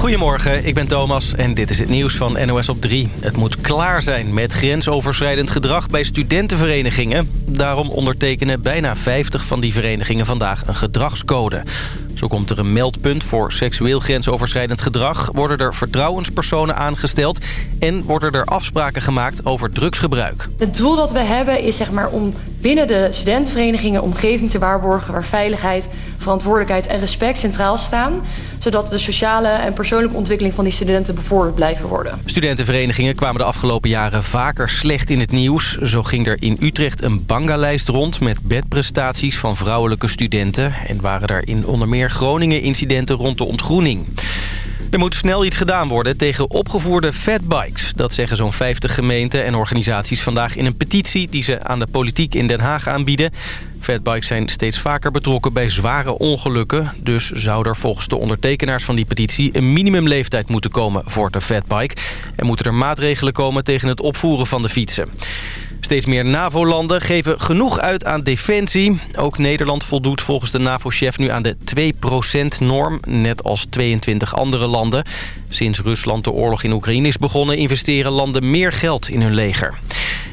Goedemorgen, ik ben Thomas en dit is het nieuws van NOS op 3. Het moet klaar zijn met grensoverschrijdend gedrag bij studentenverenigingen. Daarom ondertekenen bijna 50 van die verenigingen vandaag een gedragscode. Zo komt er een meldpunt voor seksueel grensoverschrijdend gedrag... worden er vertrouwenspersonen aangesteld... en worden er afspraken gemaakt over drugsgebruik. Het doel dat we hebben is zeg maar, om binnen de studentenverenigingen... omgeving te waarborgen waar veiligheid, verantwoordelijkheid en respect centraal staan... zodat de sociale en persoonlijke ontwikkeling van die studenten bevorderd blijven worden. Studentenverenigingen kwamen de afgelopen jaren vaker slecht in het nieuws. Zo ging er in Utrecht een bangalijst rond met bedprestaties van vrouwelijke studenten... en waren er in onder meer Groningen incidenten rond de ontgroening. Er moet snel iets gedaan worden tegen opgevoerde fatbikes. Dat zeggen zo'n 50 gemeenten en organisaties vandaag in een petitie... die ze aan de politiek in Den Haag aanbieden. Fatbikes zijn steeds vaker betrokken bij zware ongelukken. Dus zou er volgens de ondertekenaars van die petitie... een minimumleeftijd moeten komen voor de fatbike. En moeten er maatregelen komen tegen het opvoeren van de fietsen. Steeds meer NAVO-landen geven genoeg uit aan defensie. Ook Nederland voldoet volgens de NAVO-chef nu aan de 2%-norm, net als 22 andere landen. Sinds Rusland de oorlog in Oekraïne is begonnen... investeren landen meer geld in hun leger.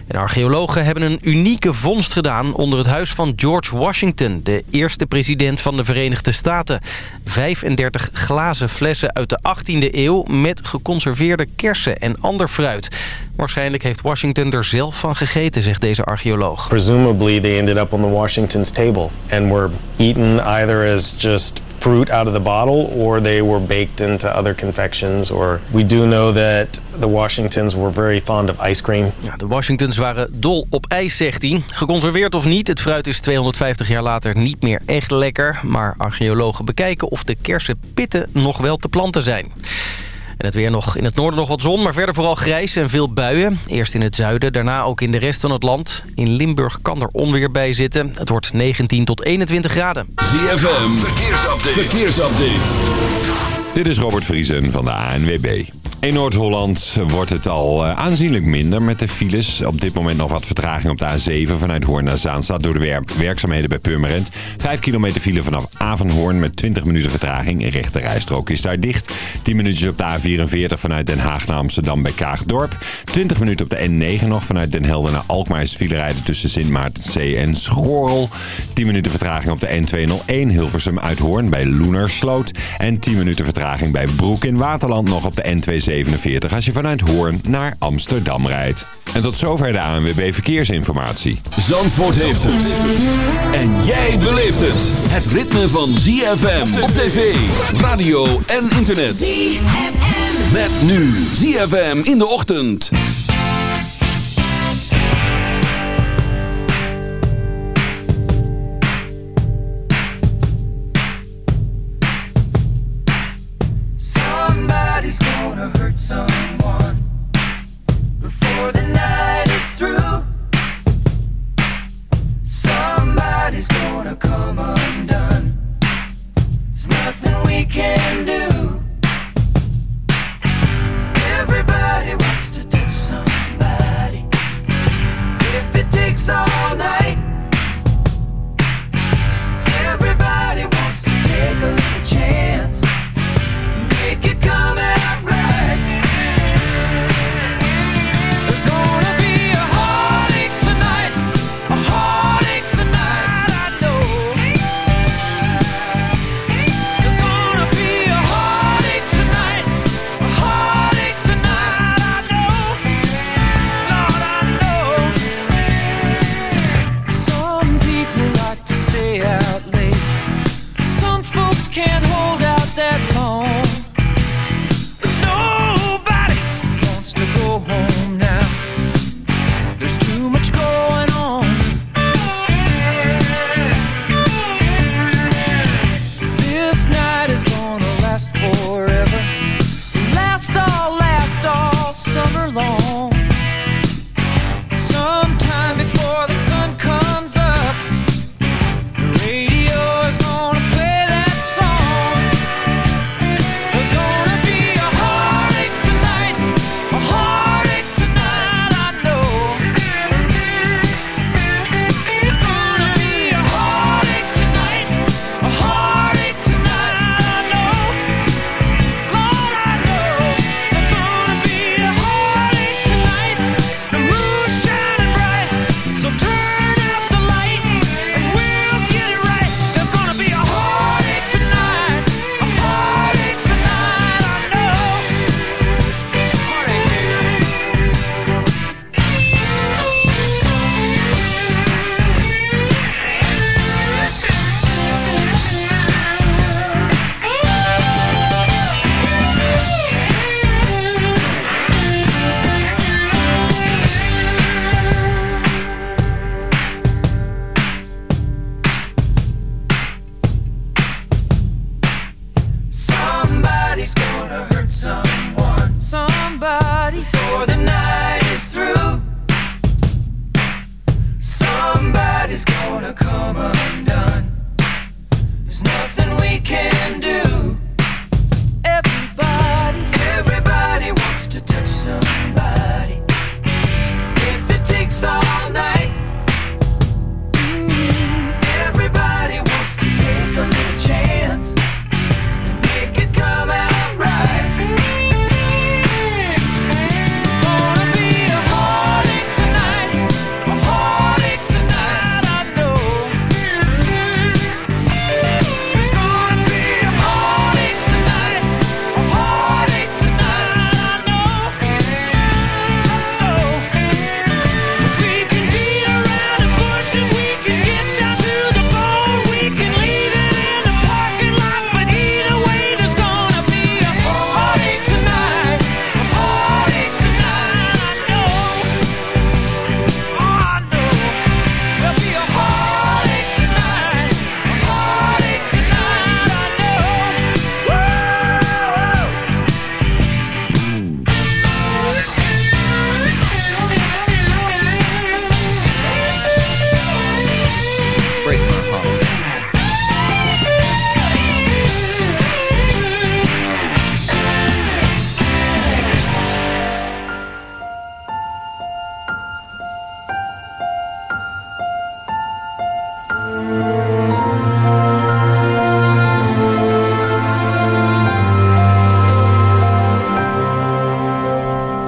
En archeologen hebben een unieke vondst gedaan onder het huis van George Washington... de eerste president van de Verenigde Staten. 35 glazen flessen uit de 18e eeuw met geconserveerde kersen en ander fruit. Waarschijnlijk heeft Washington er zelf van gegeten, zegt deze archeoloog. Presumably they ended up on the Washington's table and were eaten either as just fruit out of the bottle or they were baked into other confections or we do know that the Washingtons were very fond of ice cream. Ja, de Washingtons waren dol op ijs, zegt hij. Geconserveerd of niet, het fruit is 250 jaar later niet meer echt lekker. Maar archeologen bekijken of de kersenpitten nog wel te planten zijn. En het weer nog in het noorden nog wat zon, maar verder vooral grijs en veel buien. Eerst in het zuiden, daarna ook in de rest van het land. In Limburg kan er onweer bij zitten. Het wordt 19 tot 21 graden. ZFM, verkeersupdate. verkeersupdate. Dit is Robert Vriesen van de ANWB. In Noord-Holland wordt het al eh, aanzienlijk minder met de files. Op dit moment nog wat vertraging op de A7 vanuit Hoorn naar Zaanstad door de werkzaamheden bij Purmerend. 5 kilometer file vanaf Avenhoorn met 20 minuten vertraging. Rechte rijstrook is daar dicht. 10 minuutjes op de A44 vanuit Den Haag naar Amsterdam bij Kaagdorp. 20 minuten op de N9 nog vanuit Den Helder naar Alkmaar is file rijden tussen Sint Maartenzee en Schorrel. 10 minuten vertraging op de N201 Hilversum uit Hoorn bij Loenersloot. En 10 minuten vertraging bij Broek in Waterland nog op de N2 47 als je vanuit Hoorn naar Amsterdam rijdt. En tot zover de ANWB Verkeersinformatie. Zandvoort heeft het. En jij beleeft het. Het ritme van ZFM op tv, radio en internet. ZFM. Met nu ZFM in de ochtend. come undone. There's nothing we can do. Everybody wants to touch somebody. If it takes all night.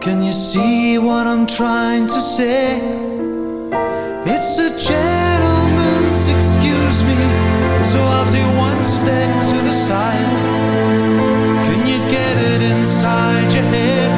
Can you see what I'm trying to say? It's a gentleman's excuse me, so I'll take one step to the side. Can you get it inside your head?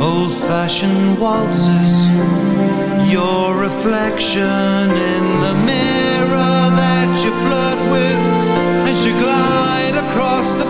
Old fashioned waltzes. Your reflection in the mirror that you flirt with as you glide across the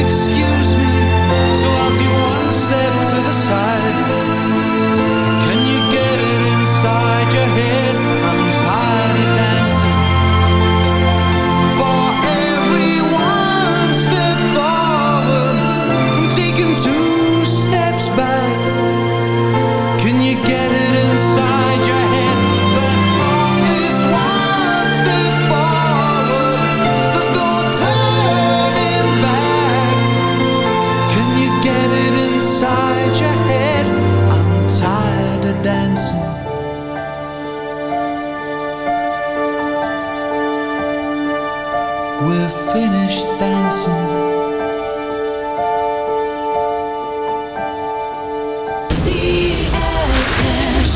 excuse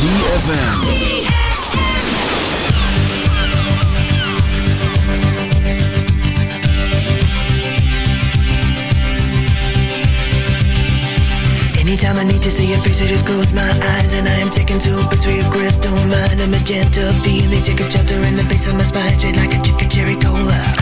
ZFM. Anytime I need to see your face, I just close my eyes And I am taken to a place where your crystal mind A magenta feeling, take a shelter in the base of my spine Straight like a chicken cherry cola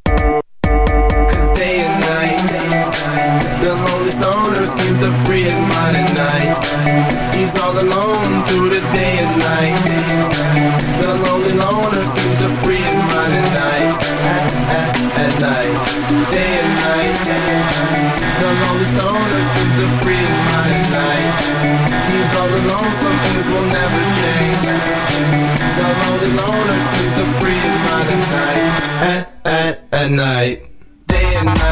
some things will never change. The lonely loner to free at night. At, at, at night. Day and night,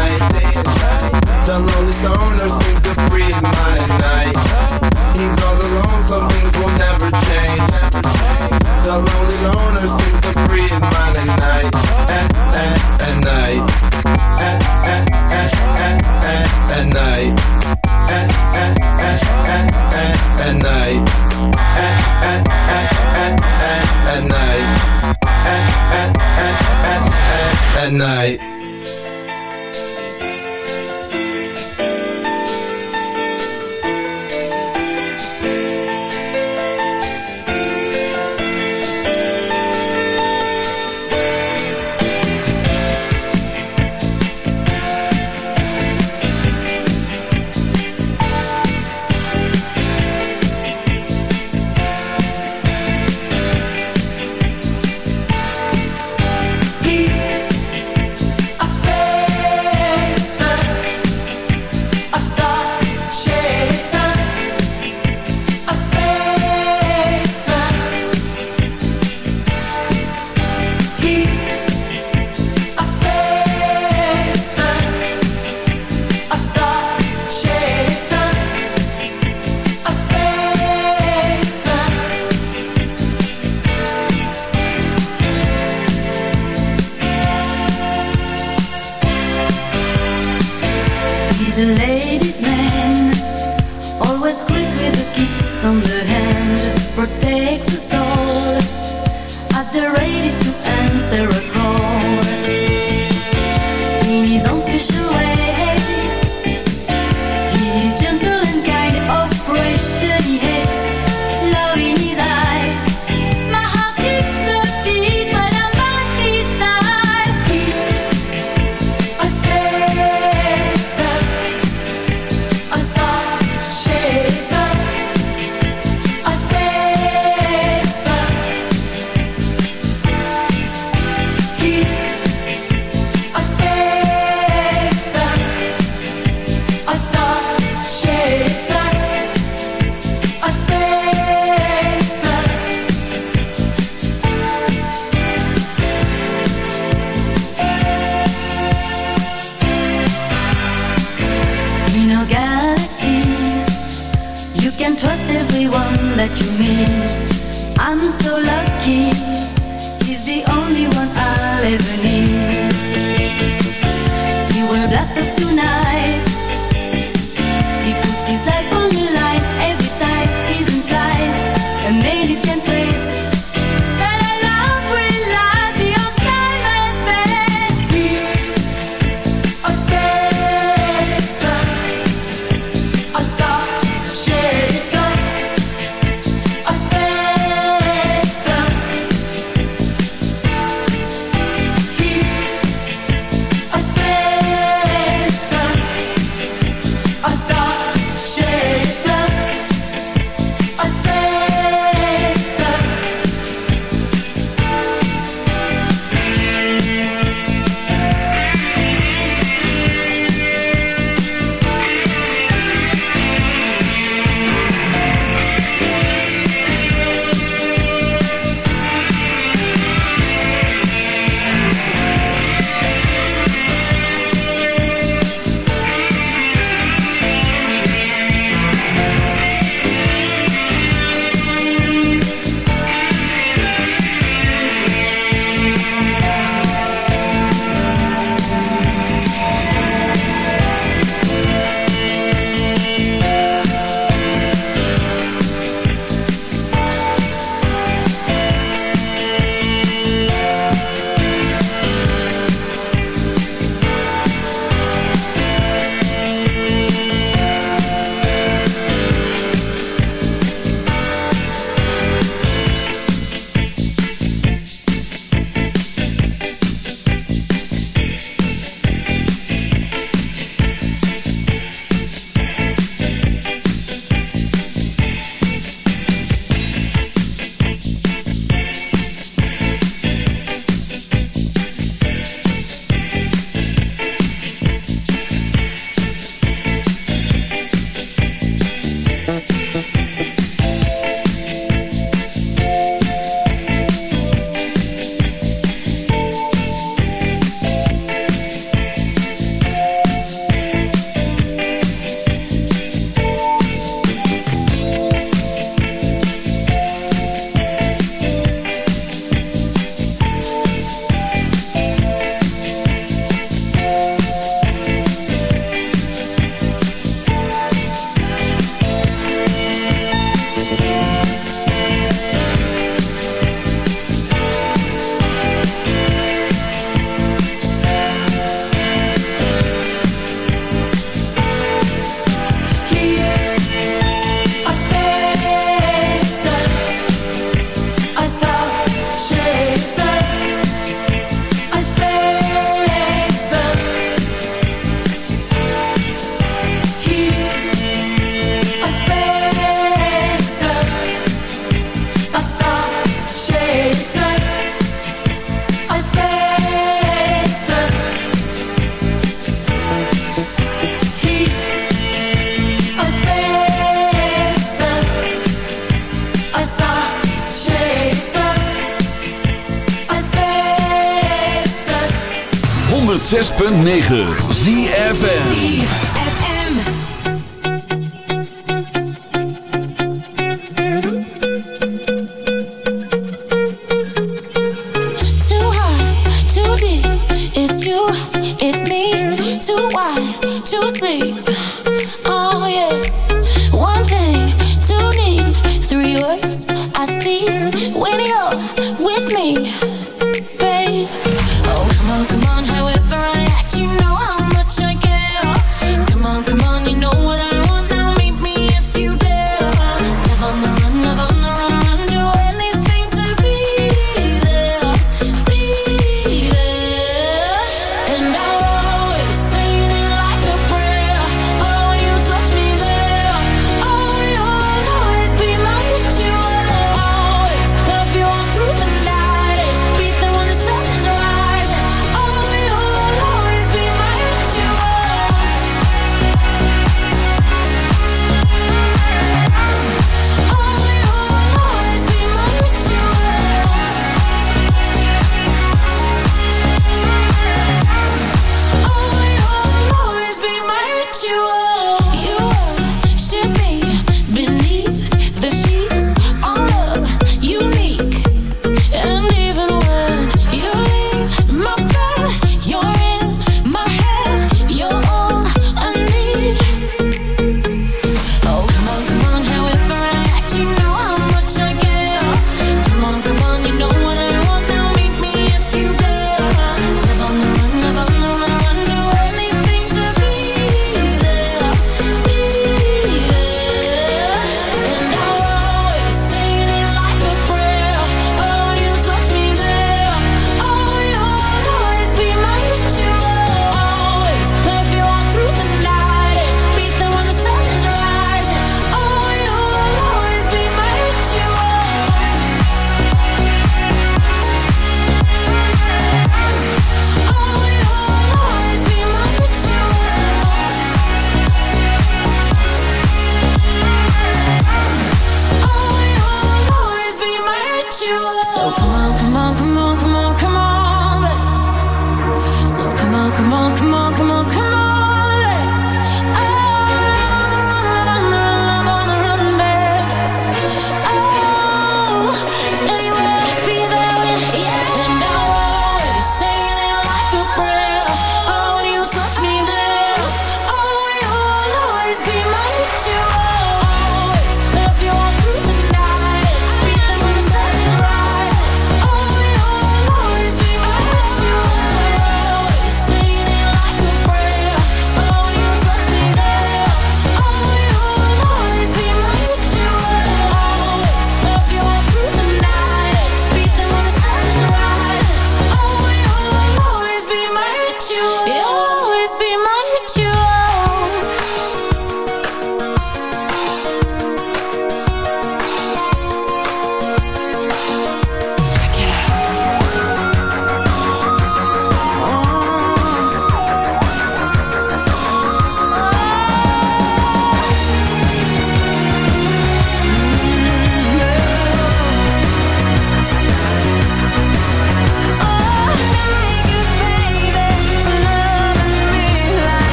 106.9 ZFN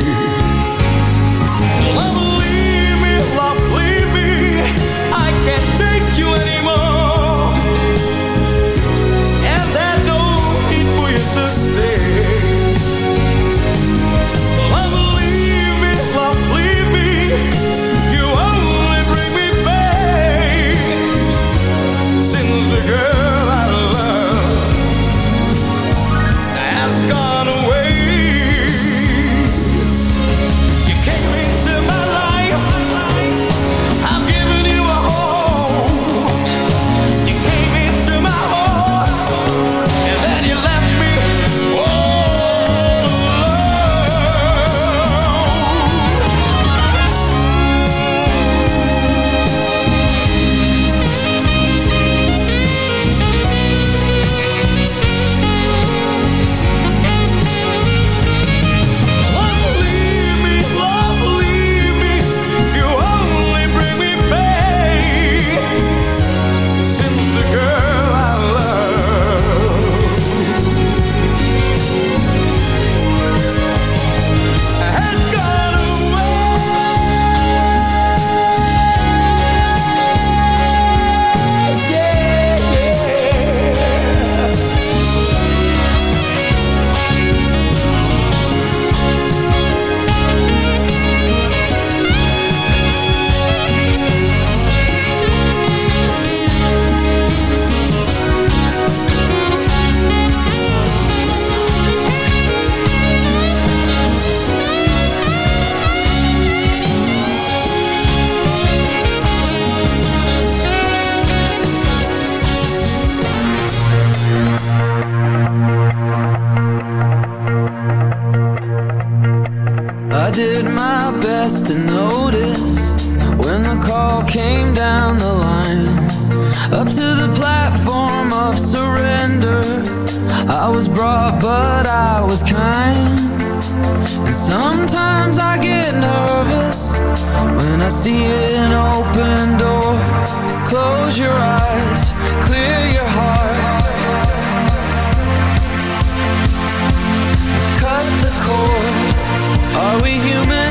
Are we human?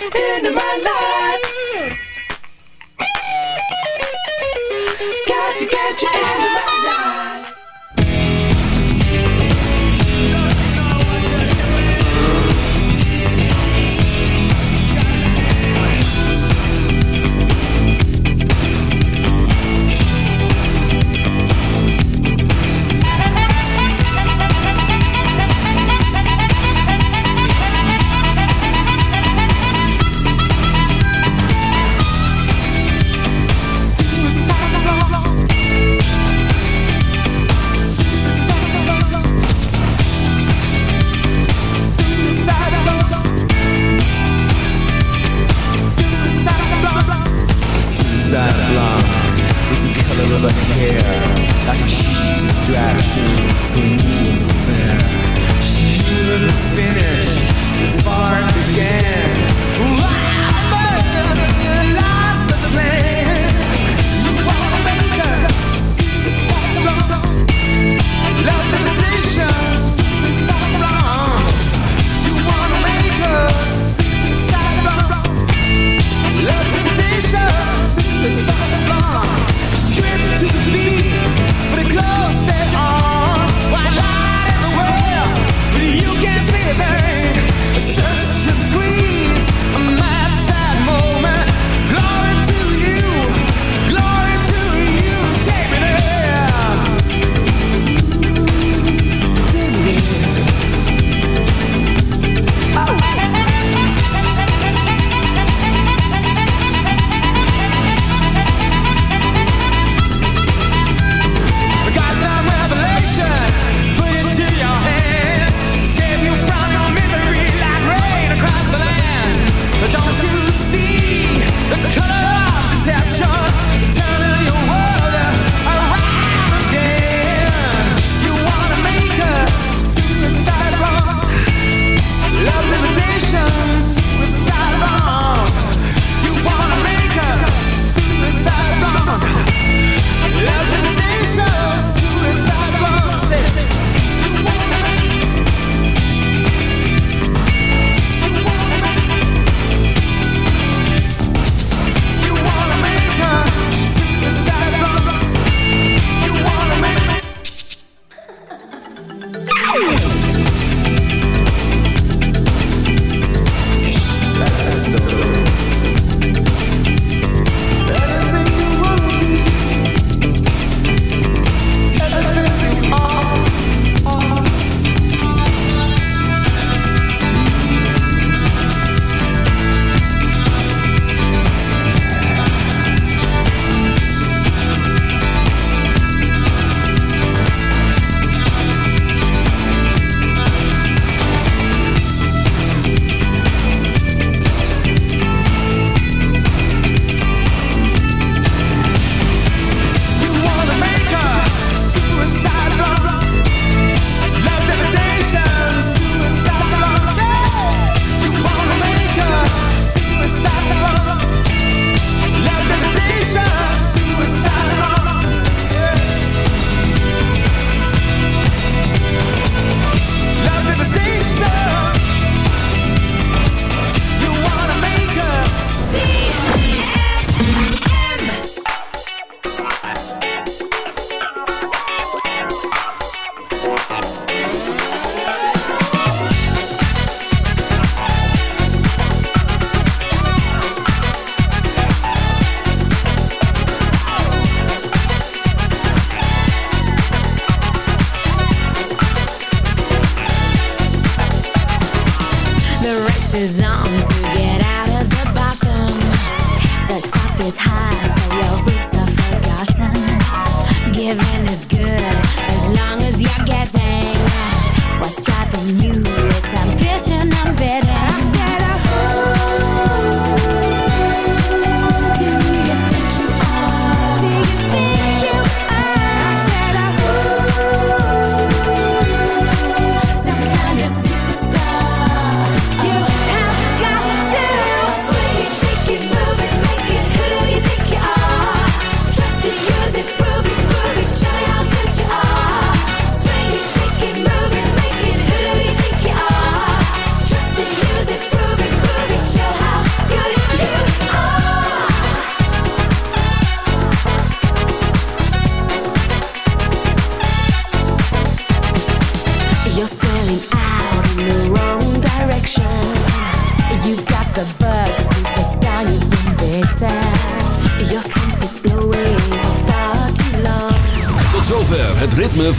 into my life.